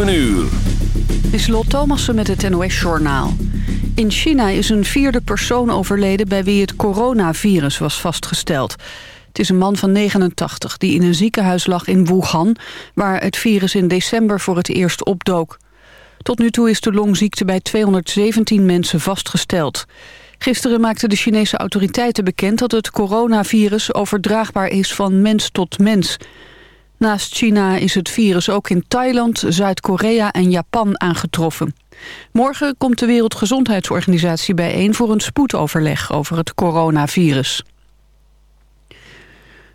7 uur. Is Lot Thomassen met het NOS-journaal. In China is een vierde persoon overleden bij wie het coronavirus was vastgesteld. Het is een man van 89 die in een ziekenhuis lag in Wuhan... waar het virus in december voor het eerst opdook. Tot nu toe is de longziekte bij 217 mensen vastgesteld. Gisteren maakten de Chinese autoriteiten bekend dat het coronavirus overdraagbaar is van mens tot mens. Naast China is het virus ook in Thailand, Zuid-Korea en Japan aangetroffen. Morgen komt de Wereldgezondheidsorganisatie bijeen voor een spoedoverleg over het coronavirus.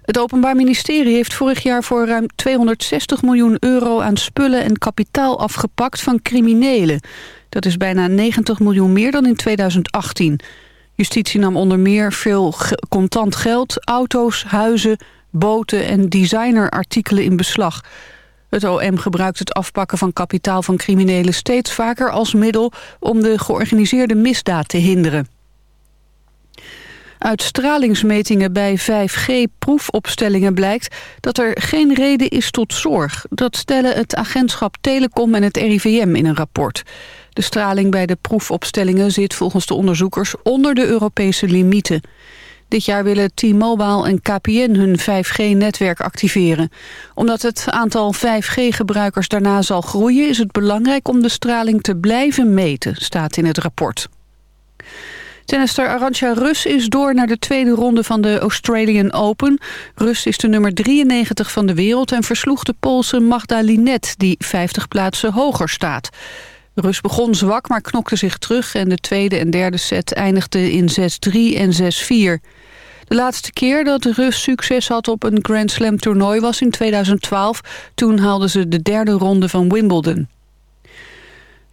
Het Openbaar Ministerie heeft vorig jaar voor ruim 260 miljoen euro aan spullen en kapitaal afgepakt van criminelen. Dat is bijna 90 miljoen meer dan in 2018. Justitie nam onder meer veel contant geld, auto's, huizen, boten en designerartikelen in beslag. Het OM gebruikt het afpakken van kapitaal van criminelen steeds vaker als middel om de georganiseerde misdaad te hinderen. Uit stralingsmetingen bij 5G-proefopstellingen blijkt dat er geen reden is tot zorg. Dat stellen het agentschap Telecom en het RIVM in een rapport. De straling bij de proefopstellingen zit volgens de onderzoekers onder de Europese limieten. Dit jaar willen T-Mobile en KPN hun 5G-netwerk activeren. Omdat het aantal 5G-gebruikers daarna zal groeien... is het belangrijk om de straling te blijven meten, staat in het rapport. Tennister Arantxa Rus is door naar de tweede ronde van de Australian Open. Rus is de nummer 93 van de wereld en versloeg de Poolse Magda Linet... die 50 plaatsen hoger staat. Rus begon zwak, maar knokte zich terug... en de tweede en derde set eindigden in 6-3 en 6-4. De laatste keer dat Rus succes had op een Grand Slam toernooi was in 2012. Toen haalden ze de derde ronde van Wimbledon.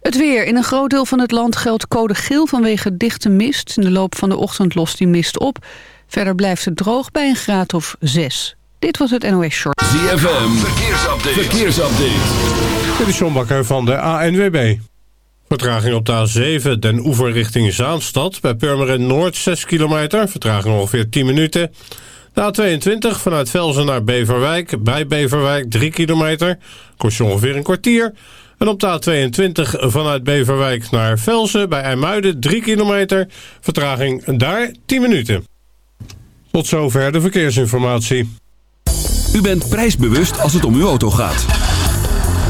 Het weer. In een groot deel van het land geldt code geel vanwege dichte mist. In de loop van de ochtend lost die mist op. Verder blijft het droog bij een graad of 6. Dit was het NOS Short. ZFM. Verkeersupdate. Verkeersupdate. Dit is John Bakker van de ANWB. Vertraging op de A7, den oever richting Zaanstad. Bij Purmerend Noord 6 kilometer, vertraging ongeveer 10 minuten. De A22 vanuit Velzen naar Beverwijk. Bij Beverwijk 3 kilometer, kost je ongeveer een kwartier. En op de A22 vanuit Beverwijk naar Velzen bij IJmuiden 3 kilometer. Vertraging daar 10 minuten. Tot zover de verkeersinformatie. U bent prijsbewust als het om uw auto gaat.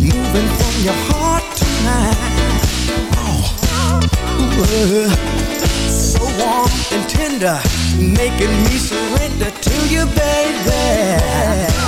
moving from your heart tonight. Oh, ooh, so warm and tender, making me surrender to you, baby.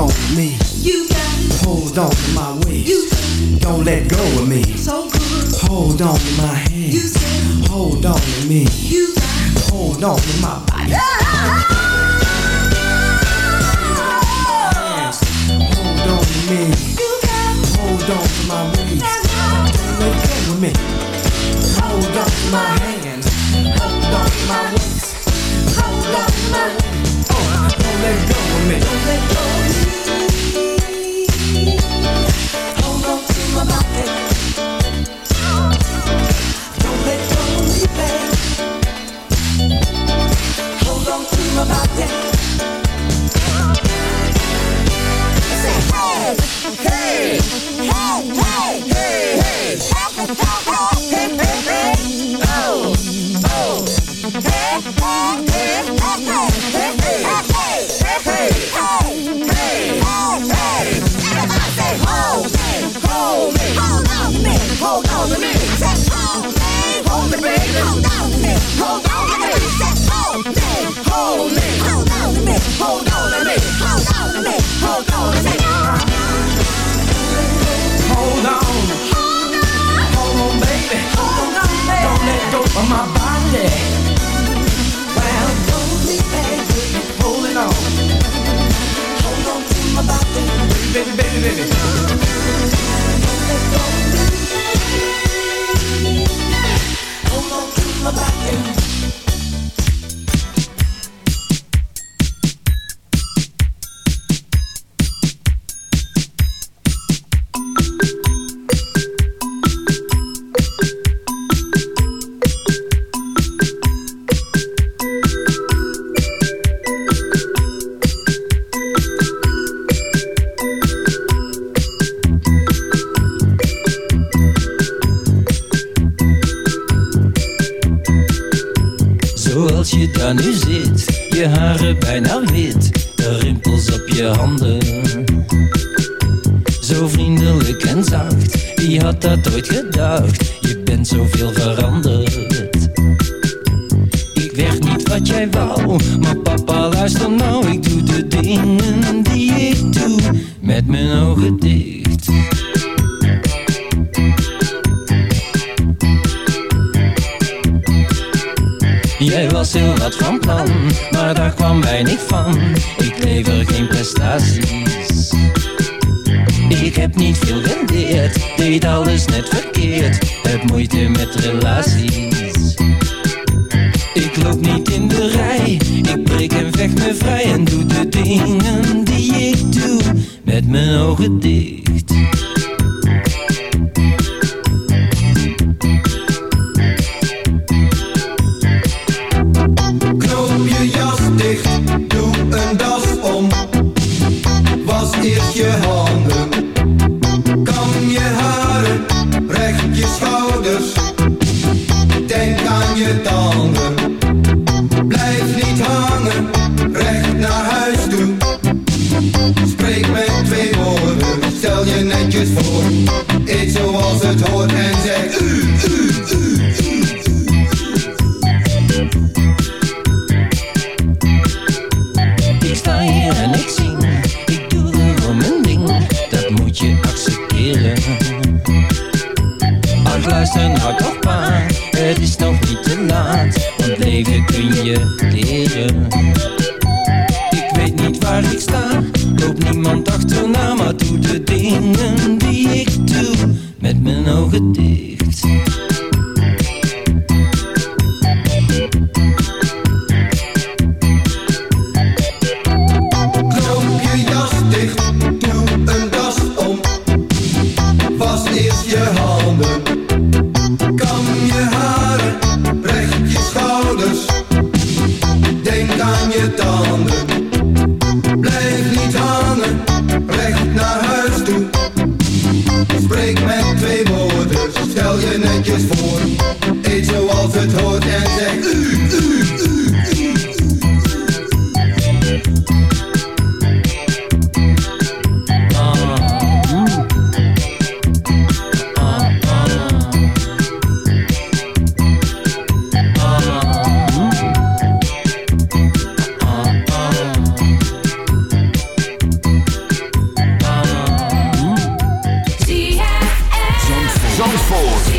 On to me. you got it Hold on to my waist. You Don't let go of me. so good. Hold on to my hand. You said Hold on to me. you got it. Hold on to my body. Hold on to me. You got it. Hold on to my waist. Don't let go of me. Hold on to my hand. Hold on to my waist. Hold on to my waist. Oh, don't let go of me. Hold on to my body. Don't let go of me. Hold on to my body. Hold me, hold me, hold on me, hold on to me. Hold me, hold me, hold on to me, hold on to me. Hold me, hold me, hold on to me, hold on to me, hold on to me, hold on to me. Zandvoort.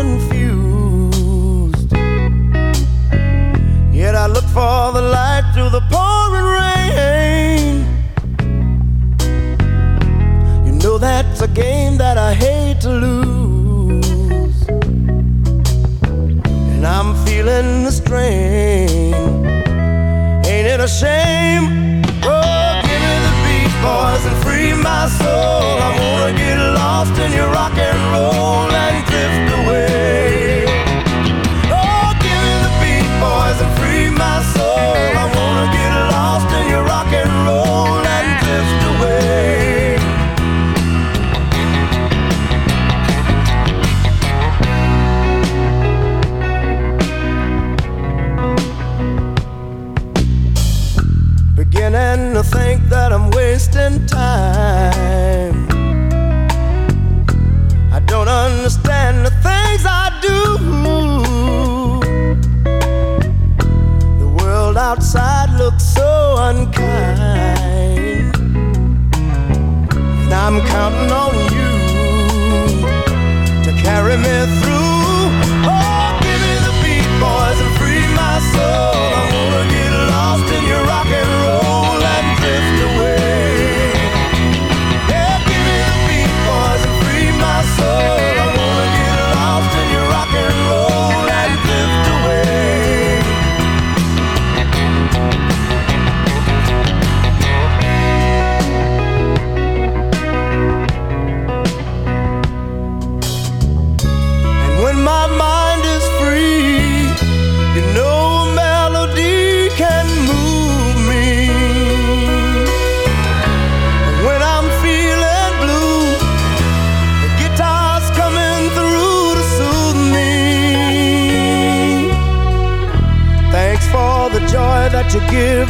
confused. Yet I look for the light through the pouring rain. You know that's a game that I hate to lose. And I'm feeling the strain. Ain't it a shame? Oh, give me the beat, boys, and free my soul. I wanna get lost in your rock and roll.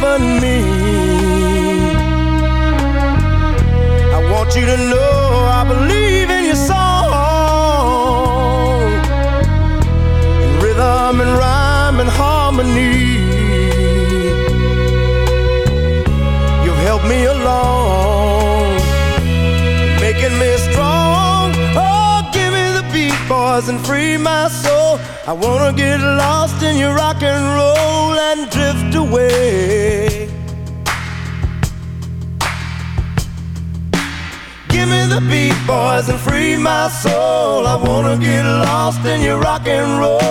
given me. and roll.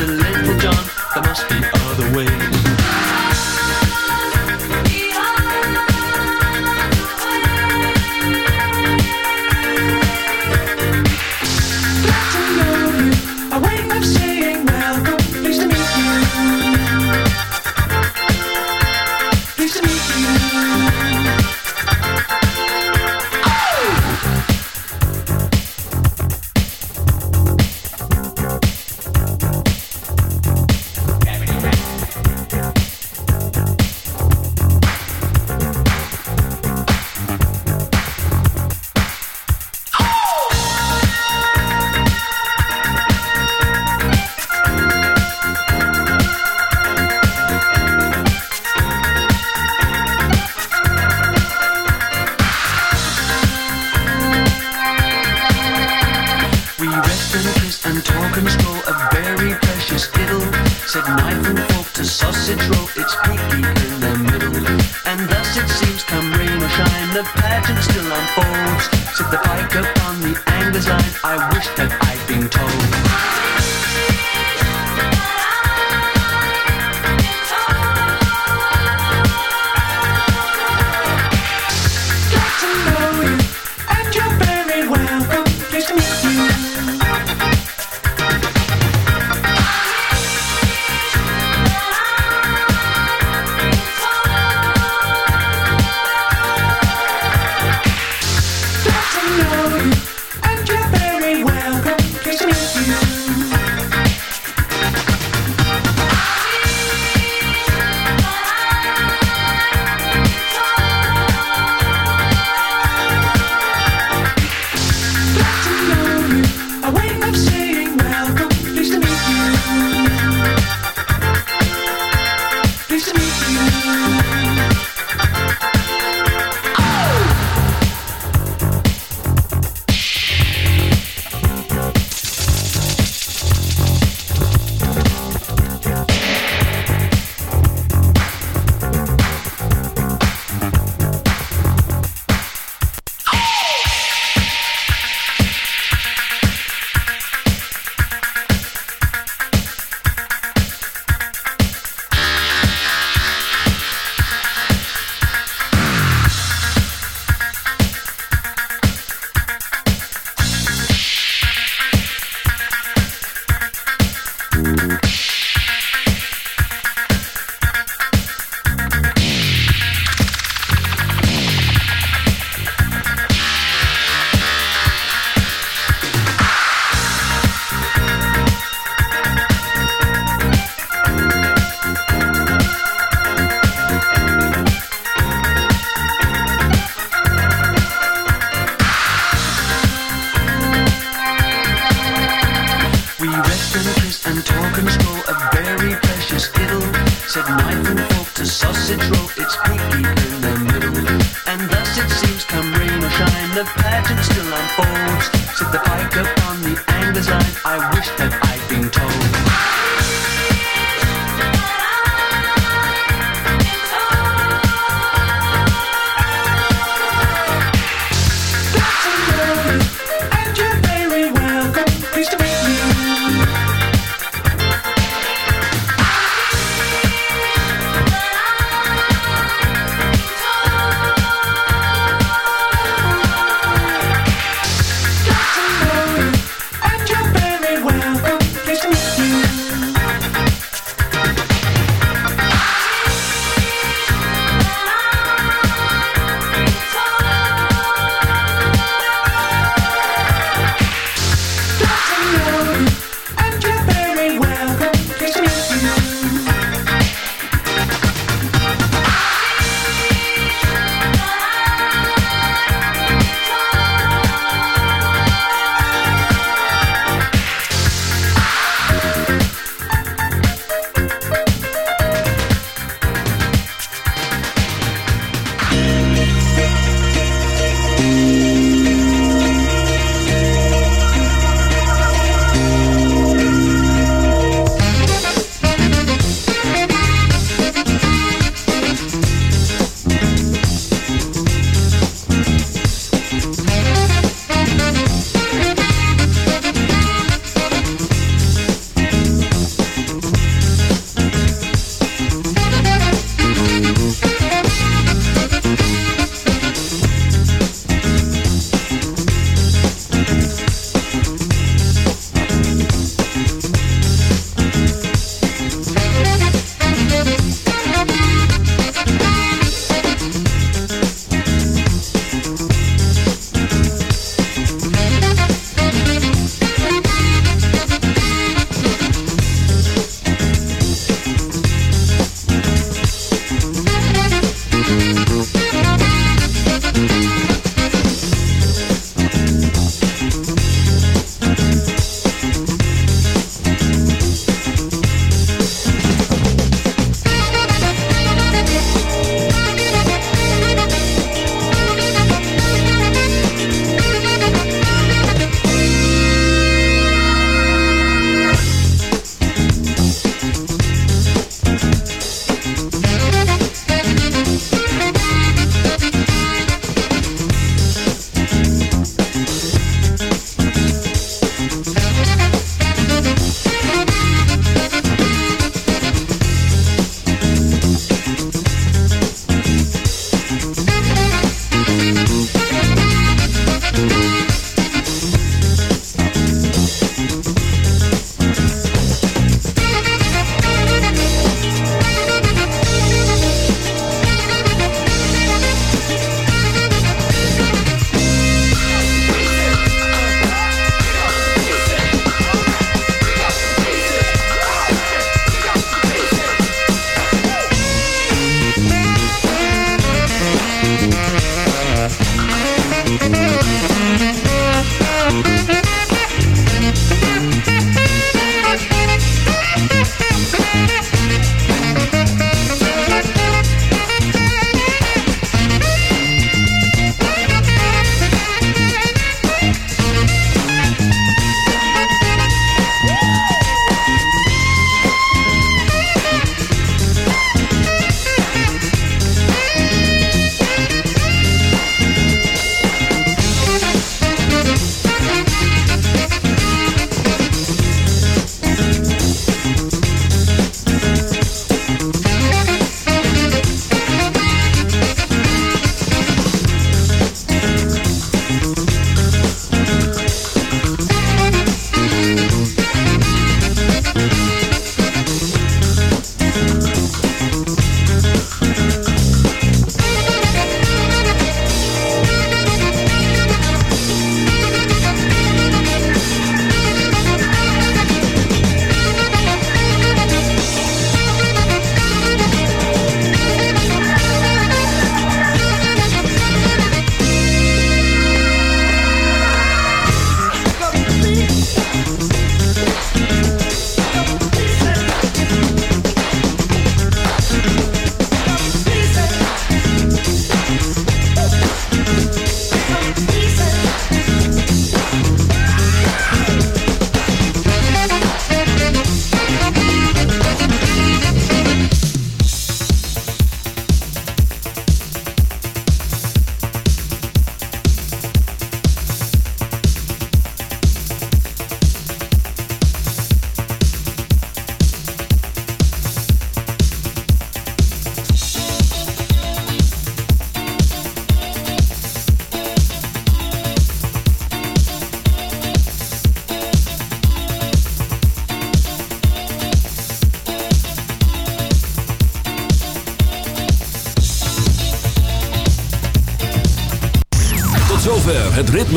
The little John, there must be